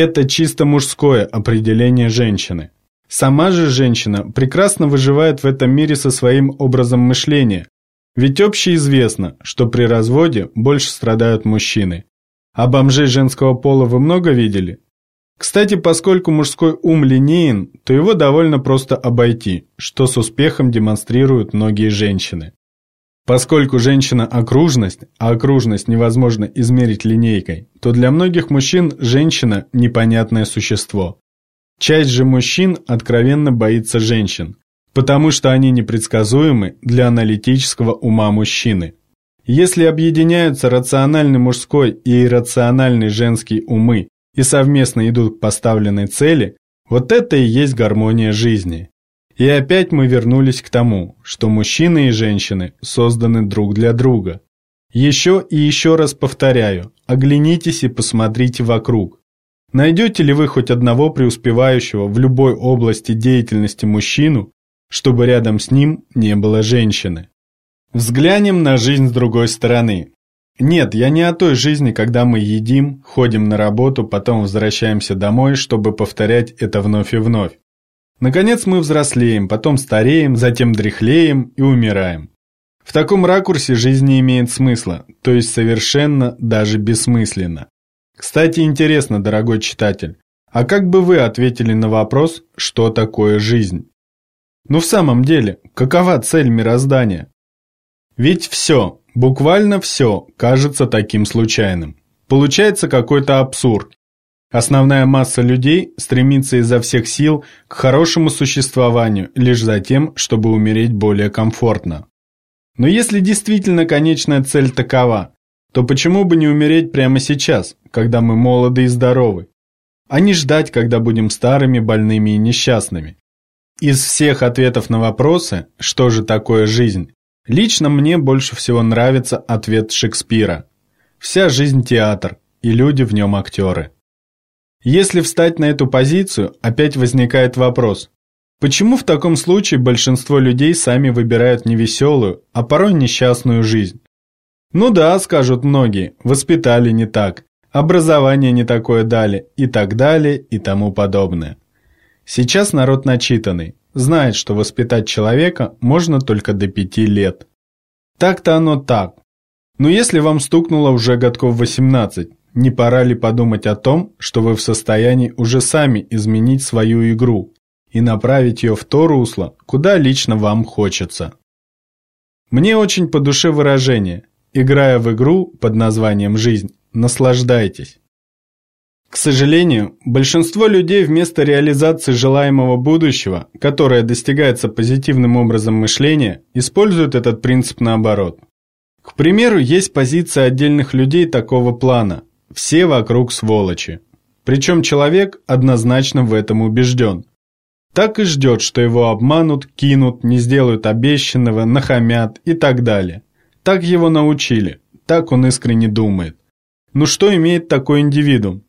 Это чисто мужское определение женщины. Сама же женщина прекрасно выживает в этом мире со своим образом мышления, ведь общеизвестно, что при разводе больше страдают мужчины. А бомжей женского пола вы много видели? Кстати, поскольку мужской ум линеен, то его довольно просто обойти, что с успехом демонстрируют многие женщины. Поскольку женщина – окружность, а окружность невозможно измерить линейкой, то для многих мужчин женщина – непонятное существо. Часть же мужчин откровенно боится женщин, потому что они непредсказуемы для аналитического ума мужчины. Если объединяются рациональный мужской и иррациональный женский умы и совместно идут к поставленной цели, вот это и есть гармония жизни. И опять мы вернулись к тому, что мужчины и женщины созданы друг для друга. Еще и еще раз повторяю, оглянитесь и посмотрите вокруг. Найдете ли вы хоть одного преуспевающего в любой области деятельности мужчину, чтобы рядом с ним не было женщины? Взглянем на жизнь с другой стороны. Нет, я не о той жизни, когда мы едим, ходим на работу, потом возвращаемся домой, чтобы повторять это вновь и вновь. Наконец мы взрослеем, потом стареем, затем дряхлеем и умираем. В таком ракурсе жизнь не имеет смысла, то есть совершенно даже бессмысленно. Кстати, интересно, дорогой читатель, а как бы вы ответили на вопрос, что такое жизнь? Ну в самом деле, какова цель мироздания? Ведь все, буквально все, кажется таким случайным. Получается какой-то абсурд, Основная масса людей стремится изо всех сил к хорошему существованию лишь за тем, чтобы умереть более комфортно. Но если действительно конечная цель такова, то почему бы не умереть прямо сейчас, когда мы молоды и здоровы, а не ждать, когда будем старыми, больными и несчастными? Из всех ответов на вопросы, что же такое жизнь, лично мне больше всего нравится ответ Шекспира. Вся жизнь театр, и люди в нем актеры. Если встать на эту позицию, опять возникает вопрос. Почему в таком случае большинство людей сами выбирают не веселую, а порой несчастную жизнь? Ну да, скажут многие, воспитали не так, образование не такое дали и так далее и тому подобное. Сейчас народ начитанный, знает, что воспитать человека можно только до пяти лет. Так-то оно так. Но если вам стукнуло уже годков 18, не пора ли подумать о том, что вы в состоянии уже сами изменить свою игру и направить ее в то русло, куда лично вам хочется? Мне очень по душе выражение «играя в игру под названием «жизнь», наслаждайтесь». К сожалению, большинство людей вместо реализации желаемого будущего, которое достигается позитивным образом мышления, используют этот принцип наоборот. К примеру, есть позиция отдельных людей такого плана, все вокруг сволочи. Причем человек однозначно в этом убежден. Так и ждет, что его обманут, кинут, не сделают обещанного, нахамят и так далее. Так его научили, так он искренне думает. Ну что имеет такой индивидуум?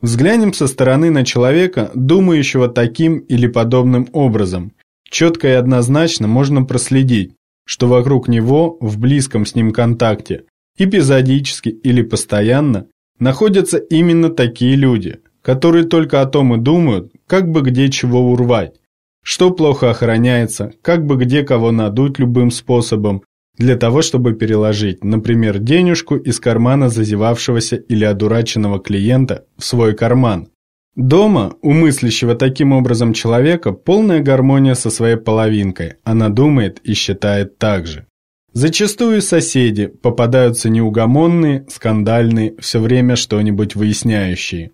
Взглянем со стороны на человека, думающего таким или подобным образом. Четко и однозначно можно проследить, что вокруг него в близком с ним контакте эпизодически или постоянно находятся именно такие люди, которые только о том и думают, как бы где чего урвать, что плохо охраняется, как бы где кого надуть любым способом, для того, чтобы переложить, например, денежку из кармана зазевавшегося или одураченного клиента в свой карман. Дома у мыслящего таким образом человека полная гармония со своей половинкой, она думает и считает так же. Зачастую соседи попадаются неугомонные, скандальные, все время что-нибудь выясняющие.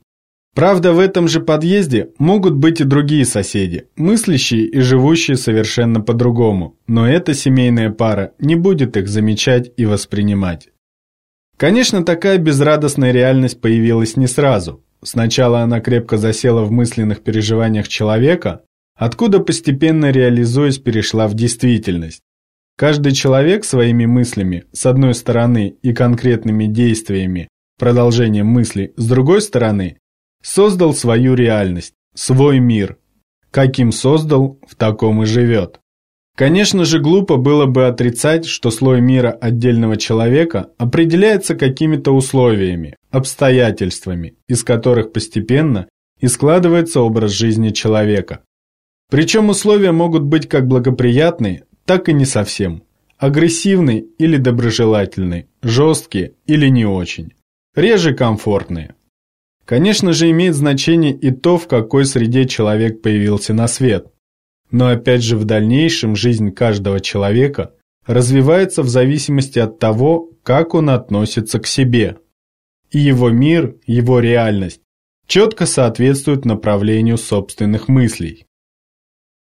Правда, в этом же подъезде могут быть и другие соседи, мыслящие и живущие совершенно по-другому, но эта семейная пара не будет их замечать и воспринимать. Конечно, такая безрадостная реальность появилась не сразу. Сначала она крепко засела в мысленных переживаниях человека, откуда постепенно реализуясь перешла в действительность. Каждый человек своими мыслями, с одной стороны, и конкретными действиями, продолжением мысли, с другой стороны, создал свою реальность, свой мир. Каким создал, в таком и живет. Конечно же, глупо было бы отрицать, что слой мира отдельного человека определяется какими-то условиями, обстоятельствами, из которых постепенно и складывается образ жизни человека. Причем условия могут быть как благоприятные, так и не совсем. Агрессивный или доброжелательный, жесткие или не очень. Реже комфортные. Конечно же, имеет значение и то, в какой среде человек появился на свет. Но опять же, в дальнейшем жизнь каждого человека развивается в зависимости от того, как он относится к себе. И его мир, его реальность четко соответствуют направлению собственных мыслей.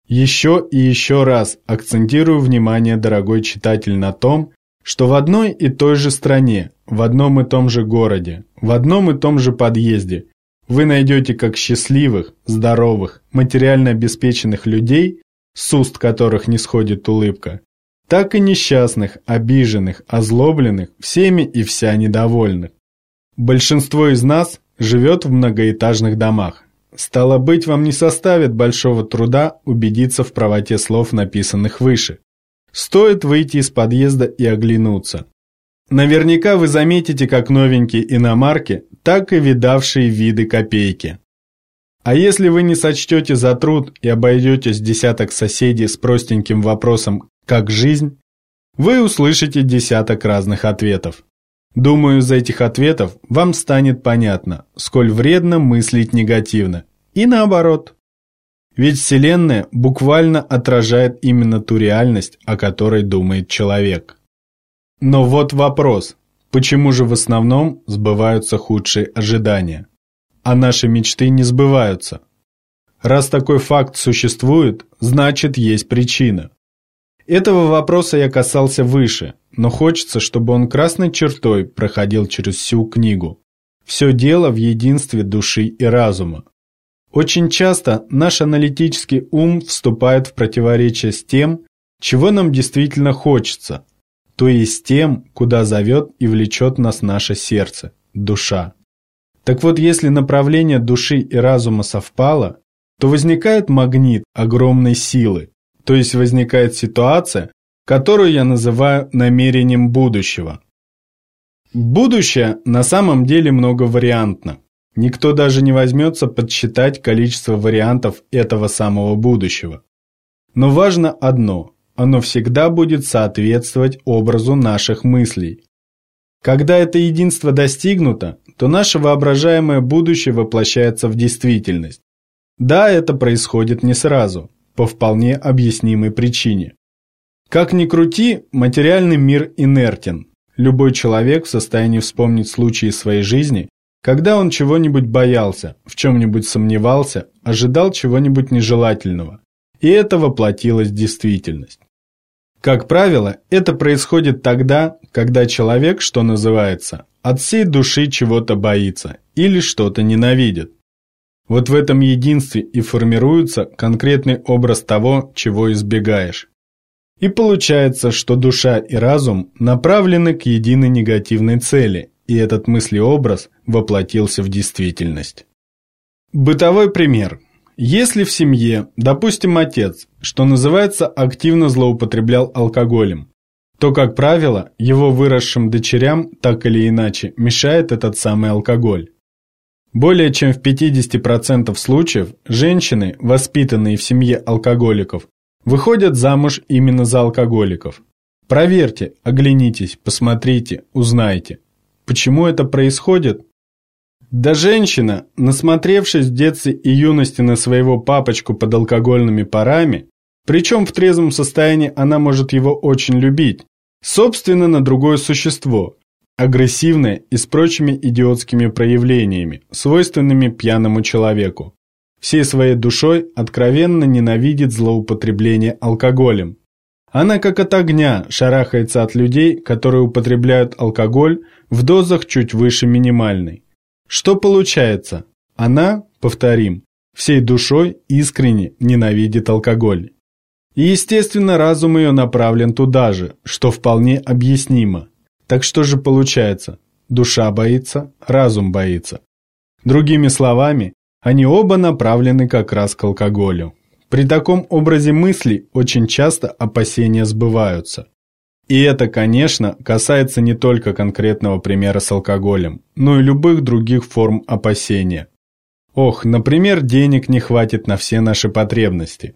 Еще и еще раз акцентирую внимание, дорогой читатель, на том, что в одной и той же стране, в одном и том же городе, в одном и том же подъезде вы найдете как счастливых, здоровых, материально обеспеченных людей, с уст которых не сходит улыбка, так и несчастных, обиженных, озлобленных, всеми и вся недовольных. Большинство из нас живет в многоэтажных домах. Стало быть, вам не составит большого труда убедиться в правоте слов, написанных выше. Стоит выйти из подъезда и оглянуться. Наверняка вы заметите как новенькие иномарки, так и видавшие виды копейки. А если вы не сочтете за труд и обойдетесь десяток соседей с простеньким вопросом «как жизнь?», вы услышите десяток разных ответов. Думаю, из этих ответов вам станет понятно, сколь вредно мыслить негативно. И наоборот. Ведь Вселенная буквально отражает именно ту реальность, о которой думает человек. Но вот вопрос, почему же в основном сбываются худшие ожидания? А наши мечты не сбываются. Раз такой факт существует, значит есть причина. Этого вопроса я касался выше, но хочется, чтобы он красной чертой проходил через всю книгу. Все дело в единстве души и разума. Очень часто наш аналитический ум вступает в противоречие с тем, чего нам действительно хочется, то есть тем, куда зовет и влечет нас наше сердце, душа. Так вот, если направление души и разума совпало, то возникает магнит огромной силы, то есть возникает ситуация, которую я называю намерением будущего. Будущее на самом деле многовариантно. Никто даже не возьмется подсчитать количество вариантов этого самого будущего. Но важно одно – оно всегда будет соответствовать образу наших мыслей. Когда это единство достигнуто, то наше воображаемое будущее воплощается в действительность. Да, это происходит не сразу, по вполне объяснимой причине. Как ни крути, материальный мир инертен. Любой человек в состоянии вспомнить случаи своей жизни, когда он чего-нибудь боялся, в чем-нибудь сомневался, ожидал чего-нибудь нежелательного. И это воплотилось в действительность. Как правило, это происходит тогда, когда человек, что называется, от всей души чего-то боится или что-то ненавидит. Вот в этом единстве и формируется конкретный образ того, чего избегаешь. И получается, что душа и разум направлены к единой негативной цели, и этот мыслеобраз воплотился в действительность. Бытовой пример. Если в семье, допустим, отец, что называется, активно злоупотреблял алкоголем, то, как правило, его выросшим дочерям так или иначе мешает этот самый алкоголь. Более чем в 50% случаев женщины, воспитанные в семье алкоголиков, выходят замуж именно за алкоголиков. Проверьте, оглянитесь, посмотрите, узнайте. Почему это происходит? Да женщина, насмотревшись в детстве и юности на своего папочку под алкогольными парами, причем в трезвом состоянии она может его очень любить, собственно на другое существо, агрессивное и с прочими идиотскими проявлениями, свойственными пьяному человеку. Всей своей душой откровенно ненавидит злоупотребление алкоголем. Она как от огня шарахается от людей, которые употребляют алкоголь в дозах чуть выше минимальной. Что получается? Она, повторим, всей душой искренне ненавидит алкоголь. И естественно разум ее направлен туда же, что вполне объяснимо. Так что же получается? Душа боится, разум боится. Другими словами, они оба направлены как раз к алкоголю. При таком образе мысли очень часто опасения сбываются. И это, конечно, касается не только конкретного примера с алкоголем, но и любых других форм опасения. Ох, например, денег не хватит на все наши потребности.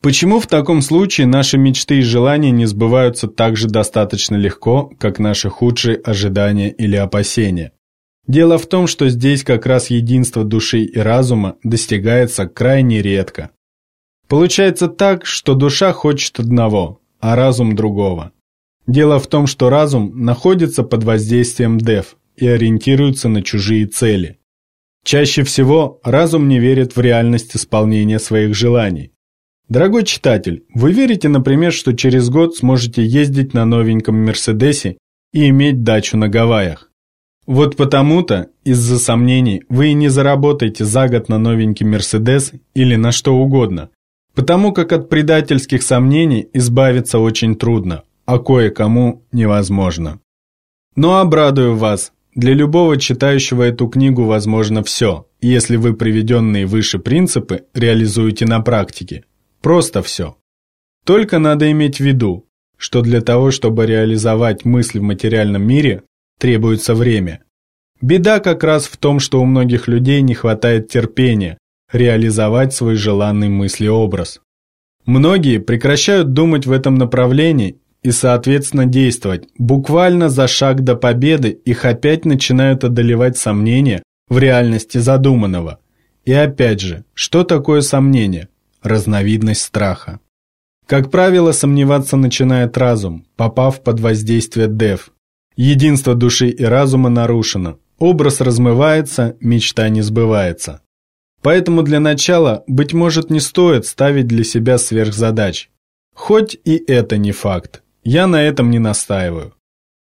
Почему в таком случае наши мечты и желания не сбываются так же достаточно легко, как наши худшие ожидания или опасения? Дело в том, что здесь как раз единство души и разума достигается крайне редко. Получается так, что душа хочет одного, а разум другого. Дело в том, что разум находится под воздействием дев и ориентируется на чужие цели. Чаще всего разум не верит в реальность исполнения своих желаний. Дорогой читатель, вы верите, например, что через год сможете ездить на новеньком Мерседесе и иметь дачу на Гавайях? Вот потому-то, из-за сомнений, вы и не заработаете за год на новенький Мерседес или на что угодно, потому как от предательских сомнений избавиться очень трудно, а кое-кому невозможно. Но обрадую вас, для любого читающего эту книгу возможно все, если вы приведенные выше принципы реализуете на практике. Просто все. Только надо иметь в виду, что для того, чтобы реализовать мысль в материальном мире, требуется время. Беда как раз в том, что у многих людей не хватает терпения реализовать свой желанный мыслеобраз. Многие прекращают думать в этом направлении и, соответственно, действовать. Буквально за шаг до победы их опять начинают одолевать сомнения в реальности задуманного. И опять же, что такое сомнение? Разновидность страха. Как правило, сомневаться начинает разум, попав под воздействие дев. Единство души и разума нарушено, образ размывается, мечта не сбывается. Поэтому для начала, быть может, не стоит ставить для себя сверхзадач. Хоть и это не факт. Я на этом не настаиваю.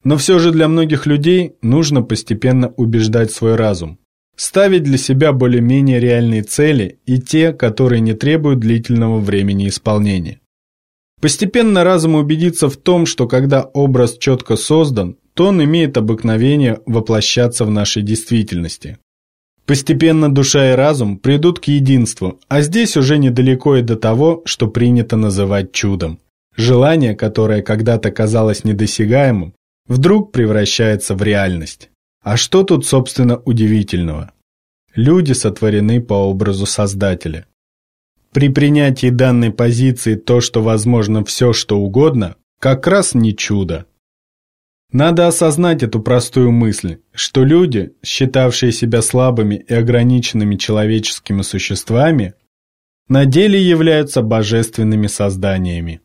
Но все же для многих людей нужно постепенно убеждать свой разум. Ставить для себя более-менее реальные цели и те, которые не требуют длительного времени исполнения. Постепенно разум убедится в том, что когда образ четко создан, то он имеет обыкновение воплощаться в нашей действительности. Постепенно душа и разум придут к единству, а здесь уже недалеко и до того, что принято называть чудом. Желание, которое когда-то казалось недосягаемым, вдруг превращается в реальность. А что тут, собственно, удивительного? Люди сотворены по образу Создателя. При принятии данной позиции то, что возможно все, что угодно, как раз не чудо. Надо осознать эту простую мысль, что люди, считавшие себя слабыми и ограниченными человеческими существами, на деле являются божественными созданиями.